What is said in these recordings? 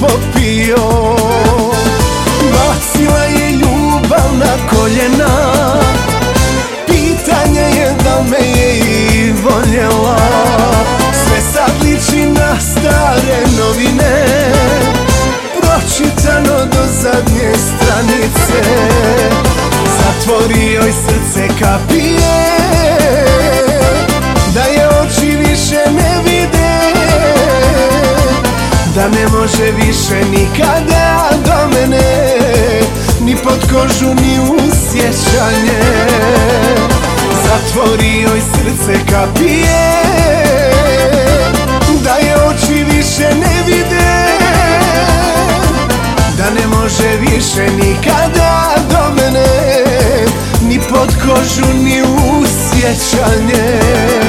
popio. Bacila je ljubav na koljena. Pitanje je da me je i voljela. Sve sad liči na stare novine Pročitano do zadnje stranice. Zatvorio je srce kapije. Da ne može više nikada do mene Ni pod kožu ni u sjećanje. Zatvori joj srce kapije Da je oči više ne vide. Da ne može više nikada do mene Ni pod kožu ni u sjećanje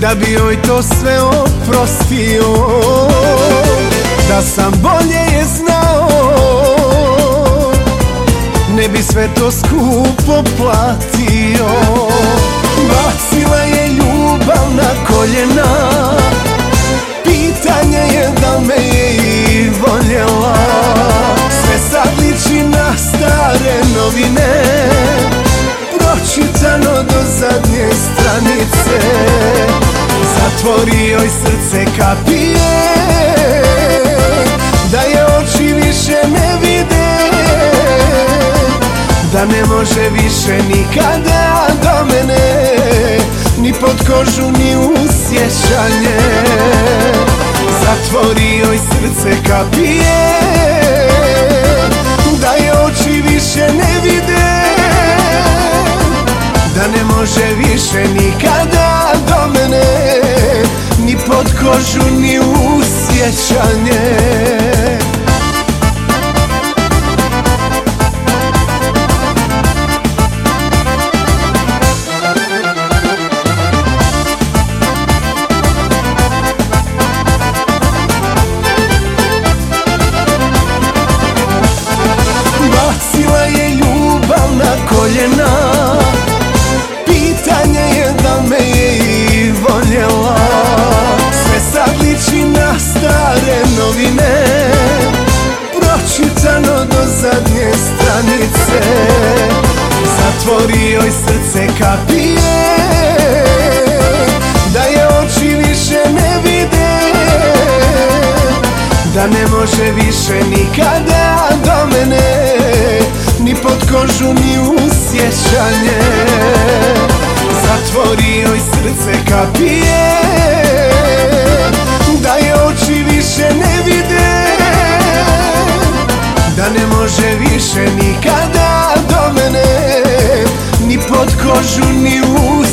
Da bi joj to sve oprostio Da sam bolje je znao. Ne bi sve to skupo platio Zatvori joj srce kapije Da je oči više ne vide Da ne može više nikada do mene Ni pod kožu ni u sjećanje. Zatvori joj srce kapije kožu ni u sjećanje novine Pročitano do zadnje stranice. Zatvori joj srce kapije Da je oči više ne vide Da ne može više nikada do mene Ni pod kožu ni u može više nikada do mene Ni pod kožu ni u